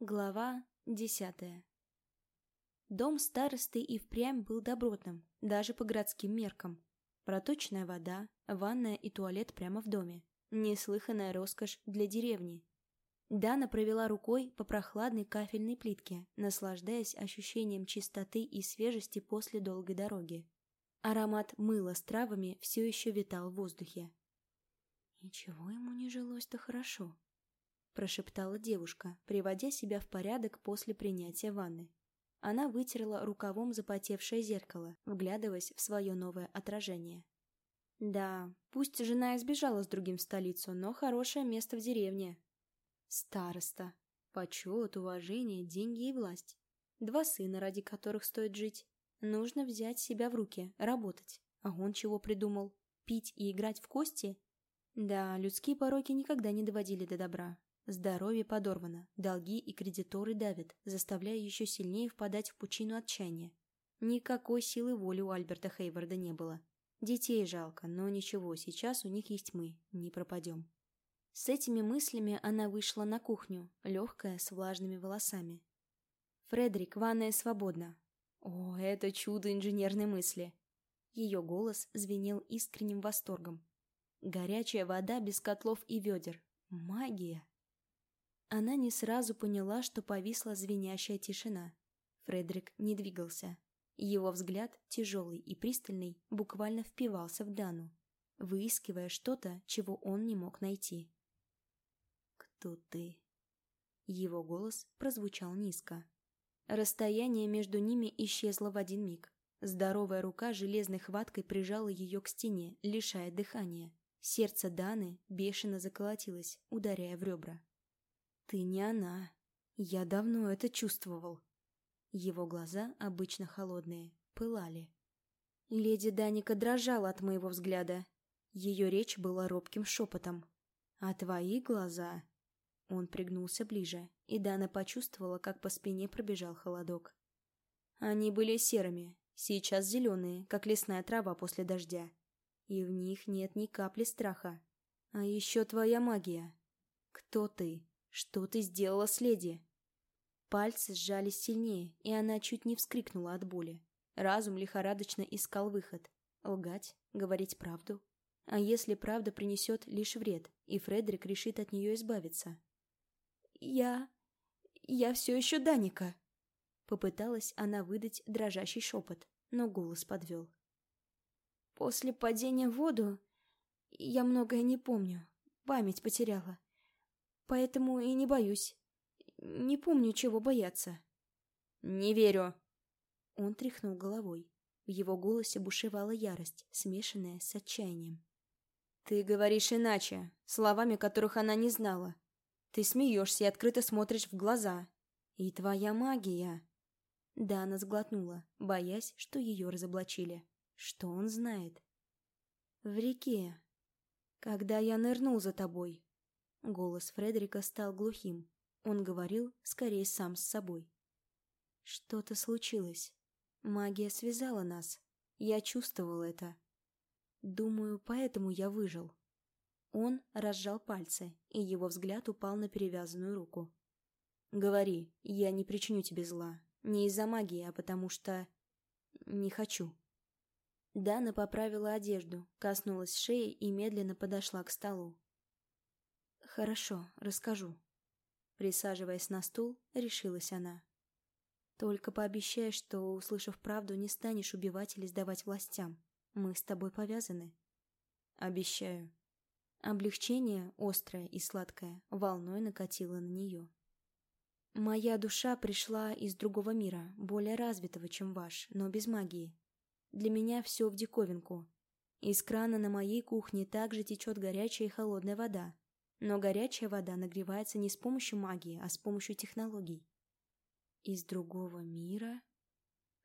Глава десятая Дом старосты и впрямь был добротным, даже по городским меркам. Проточная вода, ванная и туалет прямо в доме. Неслыханная роскошь для деревни. Дана провела рукой по прохладной кафельной плитке, наслаждаясь ощущением чистоты и свежести после долгой дороги. Аромат мыла с травами все еще витал в воздухе. «Ничего ему не жилось-то хорошо», прошептала девушка, приводя себя в порядок после принятия ванны. Она вытерла рукавом запотевшее зеркало, вглядываясь в свое новое отражение. Да, пусть жена избежала с другим в столицу, но хорошее место в деревне. Староста. Почет, уважение, деньги и власть. Два сына, ради которых стоит жить. Нужно взять себя в руки, работать. А он чего придумал? Пить и играть в кости? Да, людские пороки никогда не доводили до добра. Здоровье подорвано, долги и кредиторы давят, заставляя еще сильнее впадать в пучину отчаяния. Никакой силы воли у Альберта Хейварда не было. Детей жалко, но ничего, сейчас у них есть мы, не пропадем. С этими мыслями она вышла на кухню, легкая, с влажными волосами. «Фредерик, ванная свободна». О, это чудо инженерной мысли. Ее голос звенел искренним восторгом. Горячая вода без котлов и ведер. Магия. Она не сразу поняла, что повисла звенящая тишина. Фредерик не двигался. Его взгляд, тяжелый и пристальный, буквально впивался в Дану, выискивая что-то, чего он не мог найти. «Кто ты?» Его голос прозвучал низко. Расстояние между ними исчезло в один миг. Здоровая рука железной хваткой прижала ее к стене, лишая дыхания. Сердце Даны бешено заколотилось, ударяя в ребра. «Ты не она. Я давно это чувствовал». Его глаза, обычно холодные, пылали. Леди Даника дрожала от моего взгляда. Ее речь была робким шепотом. «А твои глаза...» Он пригнулся ближе, и Дана почувствовала, как по спине пробежал холодок. Они были серыми, сейчас зеленые, как лесная трава после дождя. И в них нет ни капли страха. А еще твоя магия. Кто ты? «Что ты сделала с леди?» Пальцы сжались сильнее, и она чуть не вскрикнула от боли. Разум лихорадочно искал выход. Лгать, говорить правду. А если правда принесет лишь вред, и Фредерик решит от нее избавиться? «Я... я все еще Даника!» Попыталась она выдать дрожащий шепот, но голос подвел. «После падения в воду я многое не помню, память потеряла. Поэтому и не боюсь. Не помню, чего бояться. «Не верю!» Он тряхнул головой. В его голосе бушевала ярость, смешанная с отчаянием. «Ты говоришь иначе, словами которых она не знала. Ты смеешься и открыто смотришь в глаза. И твоя магия...» Да, она сглотнула, боясь, что ее разоблачили. Что он знает? «В реке. Когда я нырнул за тобой, Голос Фредерика стал глухим. Он говорил, скорее, сам с собой. Что-то случилось. Магия связала нас. Я чувствовал это. Думаю, поэтому я выжил. Он разжал пальцы, и его взгляд упал на перевязанную руку. «Говори, я не причиню тебе зла. Не из-за магии, а потому что... не хочу». Дана поправила одежду, коснулась шеи и медленно подошла к столу. «Хорошо, расскажу». Присаживаясь на стул, решилась она. «Только пообещай, что, услышав правду, не станешь убивать или сдавать властям. Мы с тобой повязаны». «Обещаю». Облегчение, острое и сладкое, волной накатило на нее. «Моя душа пришла из другого мира, более развитого, чем ваш, но без магии. Для меня все в диковинку. Из крана на моей кухне также течет горячая и холодная вода, но горячая вода нагревается не с помощью магии, а с помощью технологий. Из другого мира...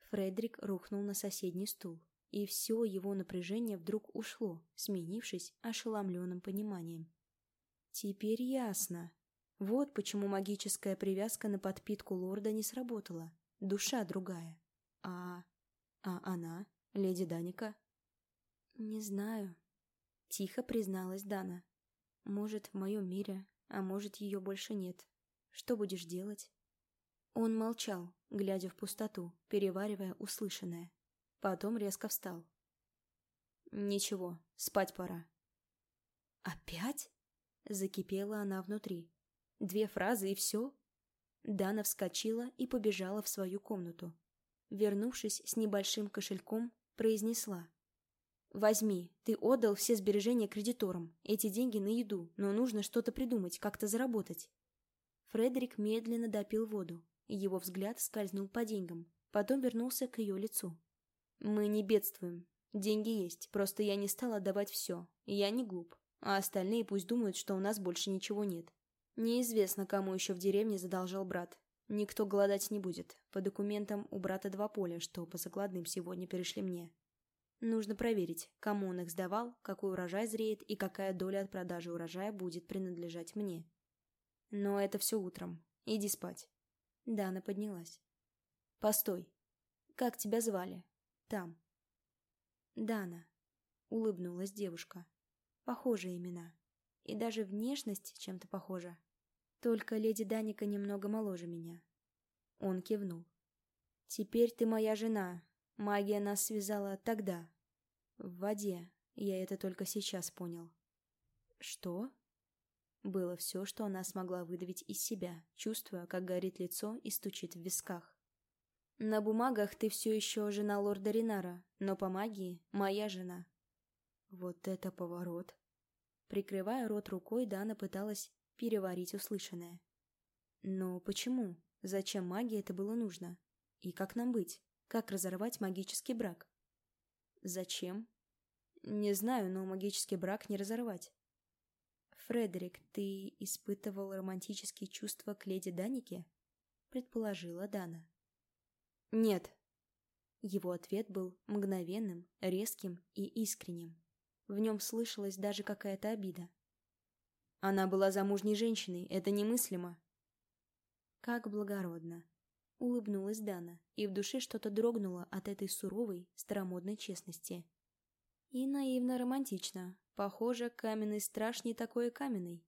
Фредерик рухнул на соседний стул, и все его напряжение вдруг ушло, сменившись ошеломленным пониманием. Теперь ясно. Вот почему магическая привязка на подпитку лорда не сработала. Душа другая. А... а она? Леди Даника? Не знаю. Тихо призналась Дана. Может, в моем мире, а может, ее больше нет. Что будешь делать? Он молчал, глядя в пустоту, переваривая услышанное. Потом резко встал. «Ничего, спать пора». «Опять?» — закипела она внутри. «Две фразы и все?» Дана вскочила и побежала в свою комнату. Вернувшись с небольшим кошельком, произнесла. «Возьми, ты отдал все сбережения кредиторам. Эти деньги на еду, но нужно что-то придумать, как-то заработать». Фредерик медленно допил воду. Его взгляд скользнул по деньгам, потом вернулся к ее лицу. «Мы не бедствуем. Деньги есть, просто я не стала отдавать все. Я не глуп. А остальные пусть думают, что у нас больше ничего нет. Неизвестно, кому еще в деревне задолжал брат. Никто голодать не будет. По документам у брата два поля, что по закладным сегодня перешли мне. Нужно проверить, кому он их сдавал, какой урожай зреет и какая доля от продажи урожая будет принадлежать мне. Но это все утром. Иди спать. Дана поднялась. Постой. Как тебя звали? Там. Дана. Улыбнулась девушка. Похожие имена. И даже внешность чем-то похожа. Только леди Даника немного моложе меня. Он кивнул. «Теперь ты моя жена. Магия нас связала тогда. В воде. Я это только сейчас понял». «Что?» Было все, что она смогла выдавить из себя, чувствуя, как горит лицо и стучит в висках. «На бумагах ты все еще жена лорда Ринара, но по магии моя жена». Вот это поворот. Прикрывая рот рукой, Дана пыталась переварить услышанное. Но почему? Зачем магии это было нужно? И как нам быть? Как разорвать магический брак? Зачем? Не знаю, но магический брак не разорвать. Фредерик, ты испытывал романтические чувства к леди Данике? Предположила Дана. Нет. Его ответ был мгновенным, резким и искренним. В нем слышалась даже какая-то обида. Она была замужней женщиной, это немыслимо. Как благородно. Улыбнулась Дана, и в душе что-то дрогнуло от этой суровой, старомодной честности. И наивно-романтично. Похоже, каменный страж не такой каменный.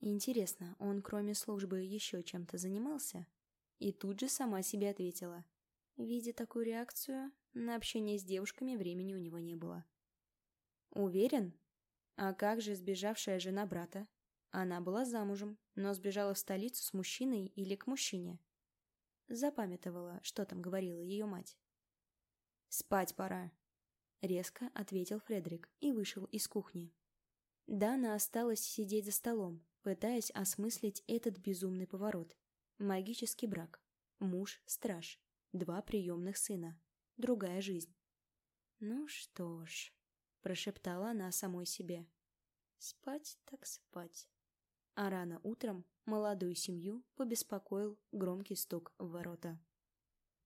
Интересно, он кроме службы еще чем-то занимался? И тут же сама себе ответила. Видя такую реакцию, на общение с девушками времени у него не было. Уверен? А как же сбежавшая жена брата? Она была замужем, но сбежала в столицу с мужчиной или к мужчине. Запамятовала, что там говорила ее мать. «Спать пора», — резко ответил Фредерик и вышел из кухни. Дана осталась сидеть за столом, пытаясь осмыслить этот безумный поворот. Магический брак. Муж-страж. Два приемных сына. Другая жизнь. Ну что ж прошептала она самой себе. Спать так спать. А рано утром молодую семью побеспокоил громкий стук в ворота.